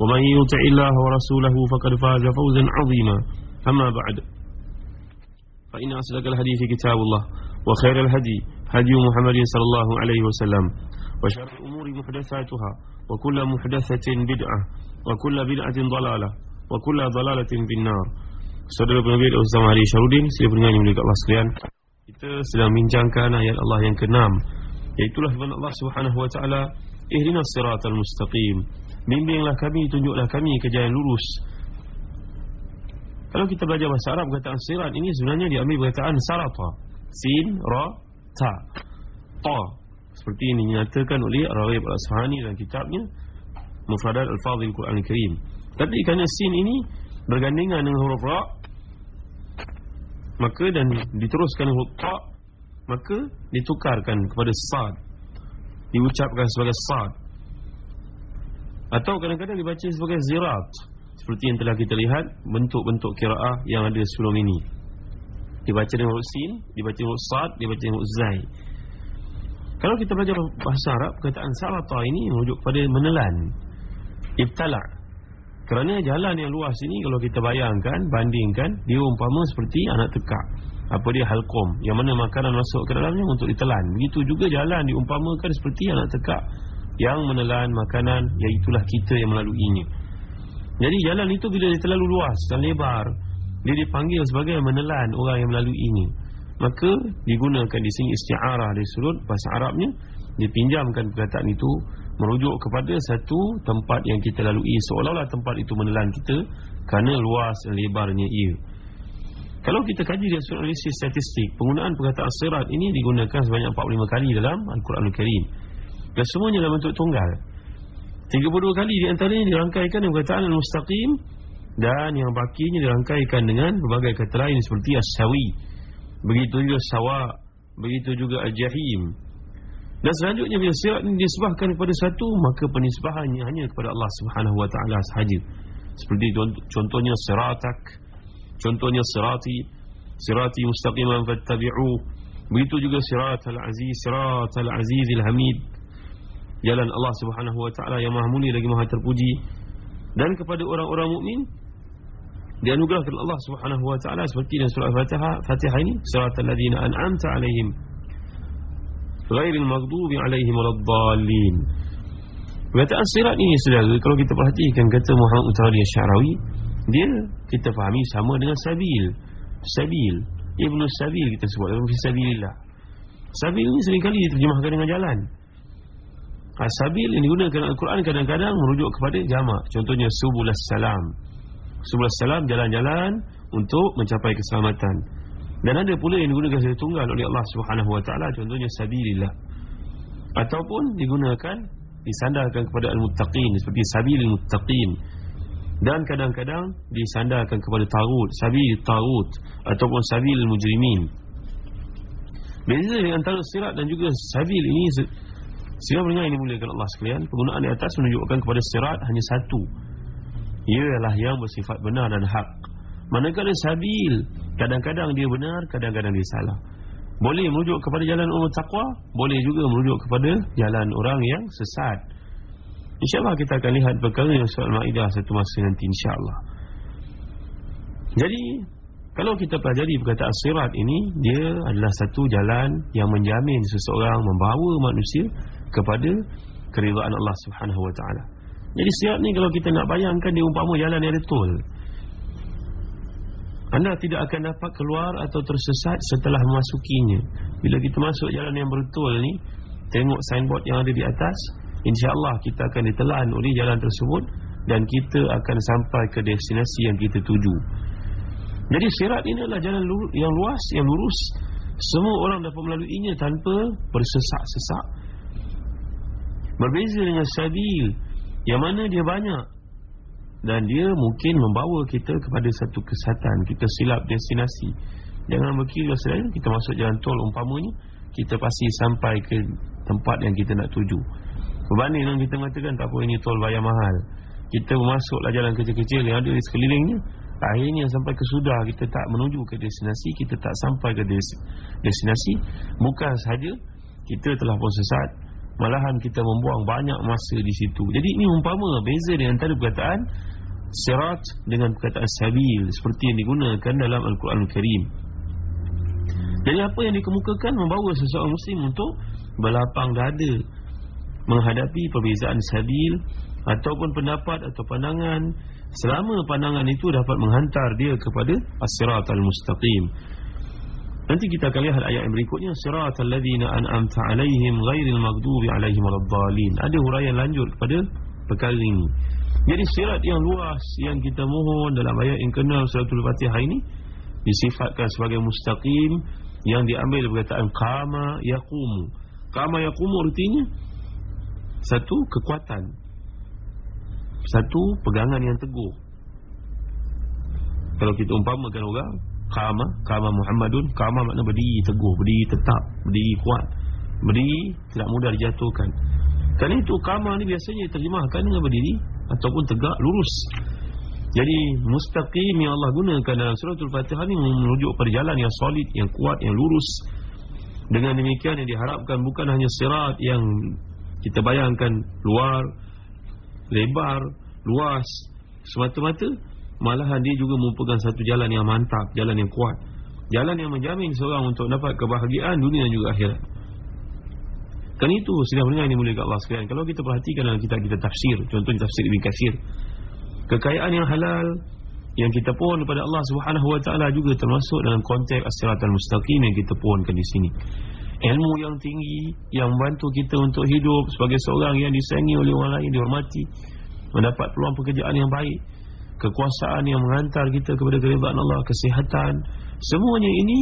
ومن يطع الله ورسوله فقد فاز فوزا عظيما أما بعد فإن أصدق الحديث كتاب الله وخير الهدي هدي محمد صلى الله عليه وسلم وشر الأمور محدثاتها وكل محدثة بدعة وكل بدعة ضلالة وكل ضلالة في النار Saudara penerbit Ustaz Mahdi Syarudin Sila pendengar yang mulia Allah sekalian Kita sedang bincangkan ayat Allah yang ke-6 Iaitulah firman Allah subhanahu wa ta'ala Ihdinas siratal mustaqim Bimbinglah kami, tunjuklah kami ke jalan lurus. Kalau kita belajar bahasa Arab Perkataan sirat ini sebenarnya diambil perkataan sarata. Sin, ra, ta. Ta. Seperti ini dinyatakan oleh Rawib Al-Asfahani dalam kitabnya Mufradat Al-Fadhil Quran Al-Karim. Tapi kerana sin ini Bergandingan dengan huruf ra Maka dan diteruskan huruf ta Maka ditukarkan kepada sad. Diucapkan sebagai sad Atau kadang-kadang dibaca sebagai zirat. Seperti yang telah kita lihat Bentuk-bentuk kira'ah yang ada sebelum ini. Dibaca dengan huruf sin Dibaca dengan huruf sad Dibaca dengan huruf zai. Kalau kita belajar bahasa Arab Perkataan sarata ini merujuk kepada menelan Ibtala' Kerana jalan yang luas ini Kalau kita bayangkan, bandingkan Dia umpama seperti anak tekak. Apa dia? Halkom Yang mana makanan masuk ke dalamnya untuk ditelan. Begitu juga jalan diumpamakan seperti anak tekak Yang menelan makanan Iaitulah kita yang melaluinya Jadi jalan itu bila dia terlalu luas dan lebar Dia dipanggil sebagai menelan orang yang melaluinya Maka digunakan di sini isti'arah Dari sudut bahasa Arabnya Dipinjamkan perkataan itu merujuk kepada satu tempat yang kita lalui seolah-olah tempat itu menelan kita kerana luas dan lebarnya ia. Kalau kita kaji dari sudut analisis statistik, penggunaan perkataan sirat ini digunakan sebanyak 45 kali dalam Al-Quranul Karim. Dan semuanya dalam bentuk tunggal. 32 kali di antaranya dirangkaikan dengan perkataan al-mustaqim dan yang bakinya dirangkaikan dengan berbagai kata lain seperti as-sawi. Begitu juga sawa, begitu juga al-jahim, dan selanjutnya bila sirat ini disebahkan kepada satu Maka penisbahannya hanya kepada Allah subhanahu wa ta'ala sahaja Seperti contohnya siratak Contohnya sirati Sirati mustaqiman fattabi'u Begitu juga sirat al-aziz Sirat al-aziz al-hamid Jalan Allah subhanahu wa ta'ala yang maha mulia lagi maha terpuji Dan kepada orang-orang mukmin Dianugerahkan Allah subhanahu wa ta'ala Seperti dalam surah Fatihah Fatihah ini Sirat al-ladhina an'amta alaihim ghairil maghdubi alaihim waladdallin. Perkataan sirat ini saudara kalau kita perhatikan kata Muhammad Utari Syarawi dia kita fahami sama dengan sabil. Sabil Ibnu Sabil kita sebut dalam fisabilillah. Sabil ini seringkali diterjemahkan dengan jalan. Sabil yang digunakan Al-Quran kadang-kadang merujuk kepada jamak. Contohnya subulus salam. Subulus salam jalan-jalan untuk mencapai keselamatan. Dan ada pula yang digunakan secara tunggal oleh Allah Subhanahu Wa Taala contohnya sabilillah. Ataupun digunakan disandarkan kepada al-muttaqin seperti sabilil muttaqin. Dan kadang-kadang disandarkan kepada tarut, sabil tarut ataupun sabil mujrimin. Beza antara sirat dan juga sabil ini Sirat mendengar ini muliakan Allah sekalian Penggunaan di atas menunjukkan kepada sirat hanya satu. Ia adalah yang bersifat benar dan hak. Manakala sabil Kadang-kadang dia benar Kadang-kadang dia salah. Boleh merujuk kepada jalan orang taqwa Boleh juga merujuk kepada Jalan orang yang sesat. InsyaAllah kita akan lihat perkara yang soal Ma'idah Satu masa nanti insyaAllah. Jadi Kalau kita pelajari perkataan sirat ini Dia adalah satu jalan Yang menjamin seseorang Membawa manusia Kepada Keridhaan Allah subhanahu wa ta'ala Jadi sirat ni kalau kita nak bayangkan Dia umpama jalan yang betul anda tidak akan dapat keluar atau tersesat setelah memasukinya. Bila kita masuk jalan yang betul ni, tengok signboard yang ada di atas, insya-Allah kita akan ditelan oleh jalan tersebut dan kita akan sampai ke destinasi yang kita tuju. Jadi sirat ini adalah jalan yang luas, yang lurus. Semua orang dapat melaluinya tanpa bersesak-sesak. Berbeza dengan sabil yang mana dia banyak. Dan dia mungkin membawa kita kepada satu kesatan. Kita silap destinasi. Jangan berkira selain kita masuk jalan tol umpamanya kita pasti sampai ke tempat yang kita nak tuju. Berbanding dengan kita mengatakan tak apa ini tol bayar mahal. Kita masuklah jalan kecil-kecil yang ada di sekelilingnya. Akhirnya sampai ke sudah kita tak menuju ke destinasi kita tak sampai ke destinasi. Bukan sahaja kita telah pun sesat malahan kita membuang banyak masa di situ. Jadi ini umpama beza di antara perkataan sirat dengan perkataan sabil. Seperti yang digunakan dalam Al-Quran Al-Karim. Jadi apa yang dikemukakan membawa seseorang muslim untuk berlapang dada menghadapi perbezaan sabil ataupun pendapat atau pandangan. Selama pandangan itu dapat menghantar dia kepada as-sirat al-mustaqim Nanti kita akan lihat ayat yang berikutnya siratal ladzina an'amta 'alaihim ghairil maghdubi 'alaihim waladdallin. Ada huraian lanjut kepada perkara ini. Jadi sirat yang luas yang kita mohon dalam ayat yang ke-6 suratul Fatihah ini disifatkan sebagai mustaqim yang diambil perkataan qama yaqumu. Qama yaqumu artinya satu kekuatan. Satu pegangan yang teguh. Kalau kita umpamakan orang Qama, Qama Muhammadun Qama makna berdiri teguh, berdiri tetap Berdiri kuat Berdiri tidak mudah dijatuhkan. Kerana itu Qama ni biasanya terjemahkan dengan berdiri Ataupun tegak, lurus. Jadi mustaqim yang Allah gunakan dalam suratul fatihah ni Menujuk perjalanan yang solid, yang kuat, yang lurus. Dengan demikian yang diharapkan Bukan hanya sirat yang kita bayangkan luar Lebar, luas Semata-mata Malahan dia juga merupakan satu jalan yang mantap Jalan yang kuat. Jalan yang menjamin seorang untuk dapat kebahagiaan dunia dan juga akhirat. Kan itu sedang mendengar ini mulia Allah sekalian Kalau kita perhatikan dalam kitab kita tafsir Contohnya tafsir Ibn Kathir Kekayaan yang halal Yang kita pohon kepada Allah subhanahu wa ta'ala Juga termasuk dalam konteks asyaratan mustaqim Yang kita pohonkan di sini. Ilmu yang tinggi Yang membantu kita untuk hidup Sebagai seorang yang disayangi oleh orang lain Dihormati Mendapat peluang pekerjaan yang baik kekuasaan yang menghantar kita kepada keridhaan Allah, kesihatan, semuanya ini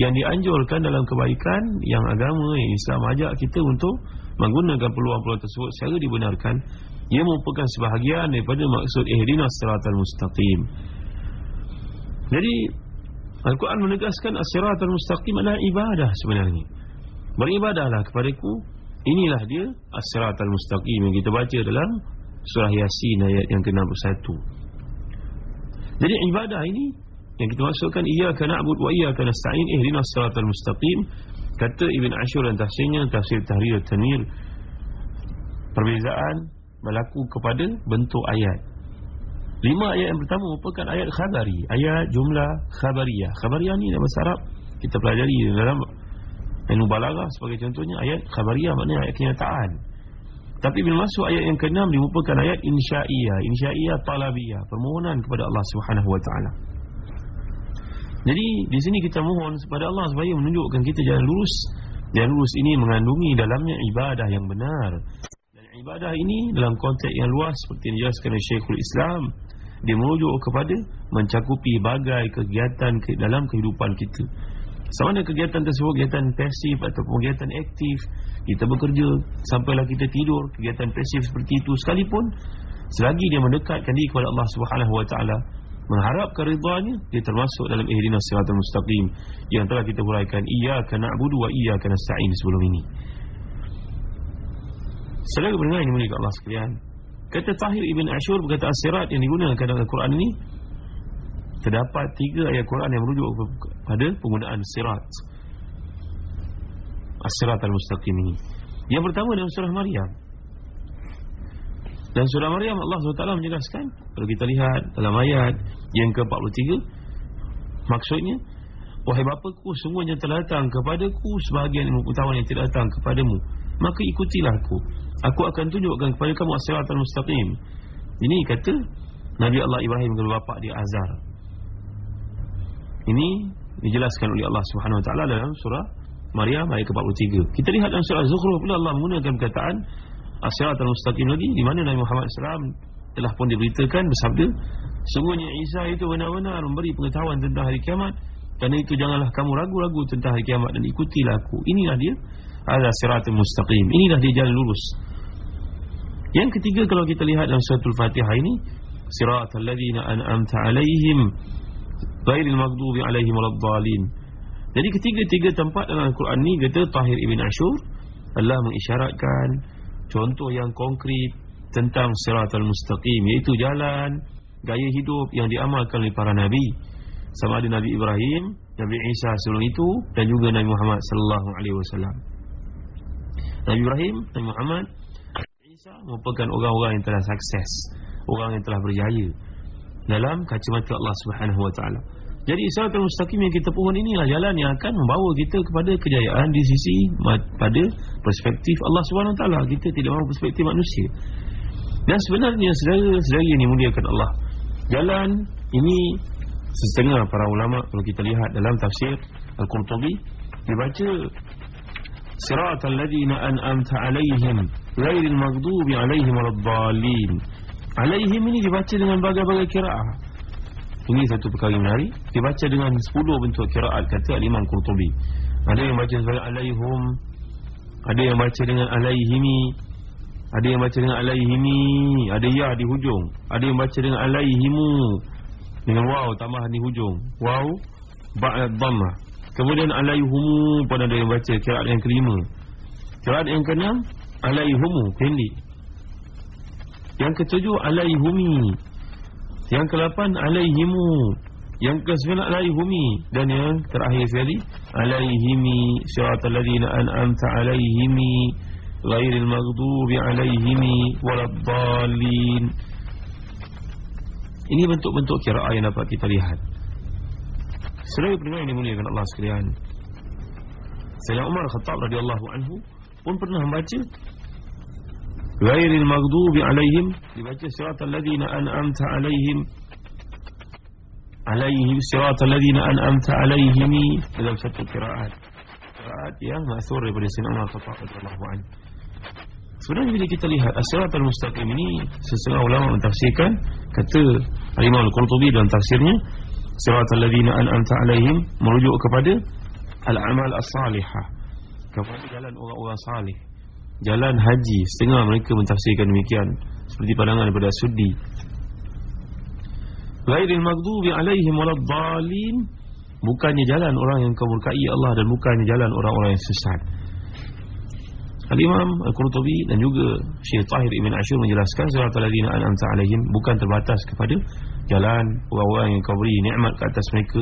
yang dianjurkan dalam kebaikan yang agama yang Islam ajak kita untuk menggunakan peluang-peluang tersebut secara dibenarkan. Ia merupakan sebahagian daripada maksud ihdinas siratal mustaqim. Jadi Al-Quran menegaskan as-siratal mustaqim adalah ibadah sebenarnya. Beribadahlah kepadaku. Inilah dia as-siratal mustaqim yang kita baca dalam surah Yasin ayat yang ke-61 jadi ibadah ini yang kita maksudkan iyyaka na'budu wa iyyaka nasta'in ihdinas siratal mustaqim kata Ibn Ashur dan tafsirnya tafsir Tahrir Tanwir perbezaan berlaku kepada bentuk ayat. Lima ayat yang pertama merupakan ayat khabari, ayat jumlah khabariyah. Khabariyah ni dalam bahasa Arab kita pelajari dalam ilmu balaghah sebagai contohnya ayat khabariyah maknanya ayat kenyataan. Tapi bila masuk ayat yang ke-6 dia merupakan ayat insya'iyah, insya'iyah talabiyah, permohonan kepada Allah Subhanahu wa taala. Jadi di sini kita mohon kepada Allah supaya menunjukkan kita jalan lurus. Jalan lurus ini mengandungi dalamnya ibadah yang benar. Dan ibadah ini dalam konteks yang luas seperti yang dijelaskan oleh Syekhul Islam, dia merujuk kepada mencakupi bagai kegiatan ke dalam kehidupan kita. Sama ada kegiatan tersebut kegiatan pasif ataupun kegiatan aktif, kita bekerja sampailah kita tidur, kegiatan pasif seperti itu sekalipun selagi dia mendekatkan diri kepada Allah Subhanahu wa taala, mengharapkan ridha-Nya, dia termasuk dalam ihdinas siratal mustaqim yang telah kita huraikan iyyaka na'budu wa iyyaka nasta'in sebelum ini. Selalu mendengar ini mulia Allah sekalian. Kata Tahir Ibn Ashur berkata asirat yang digunakan dalam Al-Quran ini terdapat tiga ayat Quran yang merujuk kepada penggunaan sirat. As-sirat al-mustaqim ini. Yang pertama dalam surah Maryam. Dan surah Maryam Allah SWT menjelaskan kalau kita lihat dalam ayat yang ke-43 maksudnya wahai bapaku semuanya telah datang kepadaku sebahagian ilmu pengetahuan yang tidak datang kepadamu. Maka ikutilah aku. Aku akan tunjukkan kepada kamu as-sirat al-mustaqim. Ini kata Nabi Allah Ibrahim kepada bapa dia Azar Ini dijelaskan oleh Allah Subhanahu Wa Taala dalam surah Maryam ayat ke-43. Kita lihat dalam surah Zukhruf pula Allah menggunakan perkataan as-siratal mustaqim lagi di mana Nabi Muhammad SAW telah pun diberitakan bersabda sungguhnya Isa itu benar-benar memberi pengetahuan tentang hari kiamat kerana itu janganlah kamu ragu-ragu tentang hari kiamat dan ikutilah aku. Inilah dia ada siratul mustaqim. Inilah dia jalan lurus. Yang ketiga kalau kita lihat dalam surah Al-Fatihah ini siratal ladzina an'amta 'alaihim ghairil maghdubi 'alaihim waladdallin. Jadi ketiga-tiga tempat dalam Al-Quran ni kata Tahir Ibn Ashur Allah mengisyaratkan contoh yang konkret tentang siratal mustaqim iaitu jalan gaya hidup yang diamalkan oleh para nabi sama ada Nabi Ibrahim, Nabi Isa sebelum itu dan juga Nabi Muhammad sallallahu alaihi wasallam. Nabi Ibrahim, Nabi Muhammad, Isa merupakan orang-orang yang telah sukses, orang yang telah berjaya dalam kacamata Allah Subhanahu wa taala. Jadi siratal mustaqim yang kita pohon inilah jalan yang akan membawa kita kepada kejayaan di sisi pada perspektif Allah Subhanahu wa taala. Kita tidak mahu perspektif manusia. Dan sebenarnya saudara-saudara ini muliakan Allah. Jalan ini setengah para ulama kalau kita lihat dalam tafsir Al-Qurtubi dibaca siratal ladzina an'amta 'alaihim ghairil maghdubi 'alaihim waladdallin. Alaihim ini dibaca dengan berbagai-bagai kiraah. Ini satu perkara yang menarik. Dibaca dengan 10 bentuk kiraat Kata Imam Qurtubi. Ada yang baca sebagai alaihum Ada yang baca dengan alaihimi Ada yang baca dengan alaihimi Ada ya di hujung Ada yang baca dengan alaihimu Dengan waw tambah di hujung. Waw Ba'ad dhamma Kemudian alaihumu pun ada yang baca Kiraat yang kelima. Kiraat yang keenam Alaihumu pendek Yang ketujuh alaihumi. Yang ke-8 alaihimu. Yang ke-9 alaihumi. Dan yang terakhir sekali Alaihimi. Syaratul ladhina an'amta alaihimi. Ghairil maghdubi alaihimi. Waladhalin Ini bentuk-bentuk kira'ah yang dapat kita lihat. Selain pendengar yang dimuliakan Allah sekalian. Sayyidina Umar Khattab radhiyallahu anhu pun pernah membaca Ghairil maghdubi alaihim dibaca siratal ladzina an'amta alaihim alaihim siratal ladzina an'amta alaihim dalam satu qiraat. Qiraat yang masyhur daripada Sayyidina Umar Khattab radhiyallahu anhu Sebenarnya bila kita lihat as-siratal mustaqim ini sesetengah ulama mentafsirkan kata Imam Al-Qurtubi dalam tafsirnya siratal ladzina an'amta alaihim merujuk kepada al-amal as-salihah. Kepada jalan orang-orang salih jalan haji setengah mereka mentafsirkan demikian seperti pandangan daripada Suddi ghairil maghdubi alaihim waladdallin. Bukannya jalan orang yang kemurkai Allah dan bukannya jalan orang-orang yang sesat. Al-Imam Al-Qurtubi dan juga Syekh Tahir Ibn Ashur menjelaskan siratal ladzina an'amta alaihim bukan terbatas kepada jalan orang-orang yang kau beri nikmat ke atas mereka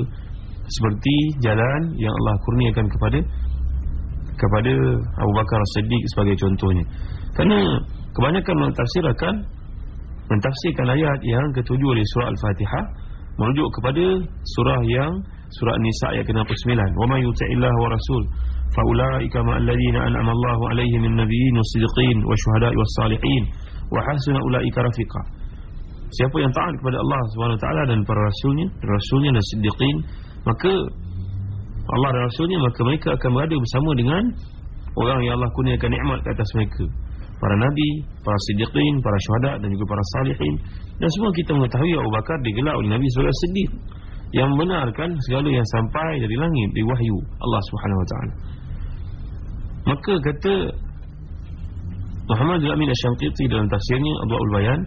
seperti jalan yang Allah kurniakan kepada kepada Abu Bakar Siddiq sebagai contohnya. Kerana kebanyakan mentafsir akan mentafsirkan ayat yang ketujuh oleh surah Al-Fatihah merujuk kepada surah yang surah Nisa ayat ke-69. Wa may yuti'illah wa rasul fa ulaika ma'al ladzina an'ama Allahu 'alaihim min nabiyyin was-siddiqin wasyuhada'i was-salihin wa hasuna ulaika rafiqa. Siapa yang taat kepada Allah Subhanahu wa taala dan para rasulnya, rasulnya dan siddiqin, maka Allah dan Rasulnya maka mereka akan berada bersama dengan orang yang Allah kurniakan nikmat ke atas mereka. Para nabi, para siddiqin, para syuhada dan juga para salihin. Dan semua kita mengetahui Abu Bakar digelar oleh Nabi sebagai siddiq yang membenarkan segala yang sampai dari langit di wahyu Allah Subhanahu wa taala. Maka kata Muhammad Al-Amin Asy-Syanqiti dalam tafsirnya Adwaul Bayan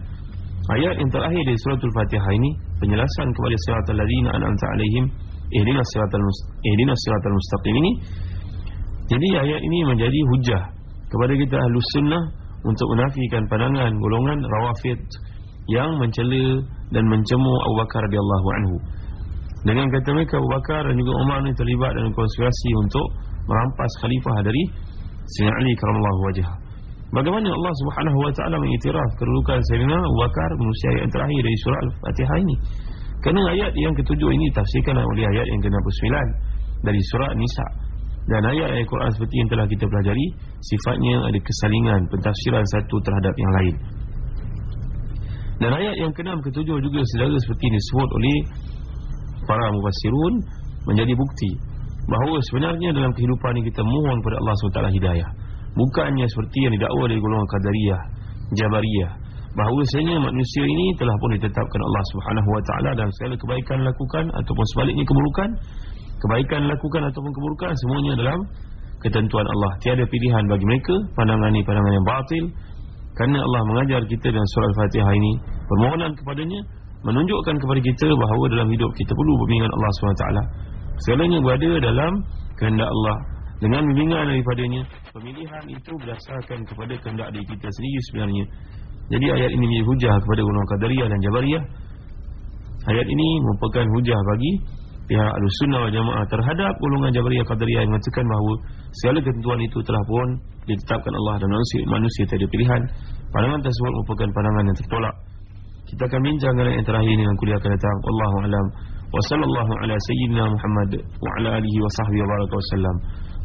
ayat yang terakhir di surah Al-Fatihah ini penjelasan kepada siratal ladzina an'amta alaihim ihdinas siratal mustaqim. Ini jadi ayat ini menjadi hujah kepada kita ahlus sunnah untuk menafikan pandangan golongan rawafid yang mencela dan mencemooh Abu Bakar radhiyallahu anhu. Dengan kata mereka Abu Bakar dan juga Umar ini terlibat dalam konspirasi untuk merampas khalifah dari Sayyidina Ali karamallahu wajhah Bagaimana Allah Subhanahu wa taala mengiktiraf kedudukan Sayyidina Abu Bakar manusia yang terakhir dari surah Al-Fatihah ini? Kerana ayat yang ketujuh ini tafsirkan oleh ayat yang ke-69 dari surah Nisa. Dan ayat-ayat Quran seperti yang telah kita pelajari, sifatnya ada kesalingan pentafsiran satu terhadap yang lain. Dan ayat yang ke-6 ke-7 juga sedara seperti disebut oleh para mufassirun menjadi bukti bahawa sebenarnya dalam kehidupan ini kita mohon kepada Allah SWT hidayah bukannya seperti yang didakwa dari golongan Qadariyah Jabariyah bahawa sebenarnya manusia ini telah pun ditetapkan Allah Subhanahu Wa Taala dan segala kebaikan lakukan ataupun sebaliknya keburukan kebaikan lakukan ataupun keburukan semuanya dalam ketentuan Allah. Tiada pilihan bagi mereka pandangan ini pandangan yang batil. Kerana Allah mengajar kita dalam surah Al-Fatihah ini permohonan kepadanya menunjukkan kepada kita bahawa dalam hidup kita perlu bimbingan Allah SWT segalanya berada dalam kehendak Allah. Dengan bimbingan daripadanya pemilihan itu berdasarkan kepada kehendak diri kita sendiri sebenarnya jadi ayat ini menjadi hujah kepada golongan Qadariyah dan Jabariyah. Ayat ini merupakan hujah bagi pihak Al-Sunnah wal Jamaah terhadap golongan Jabariyah Qadariyah yang mengatakan bahawa segala ketentuan itu telah pun ditetapkan Allah dan manusia, manusia tiada pilihan. Pandangan tersebut merupakan pandangan yang tertolak. Kita akan bincang yang terakhir ini dalam kuliah akan datang. Wallahu alam. Wa sallallahu ala sayyidina Muhammad wa ala alihi wa sahbihi wa baraka wasallam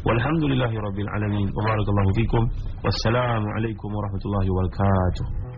walhamdulillahi rabbil alamin. Wa barakallahu fikum. Wassalamu alaikum warahmatullahi wabarakatuh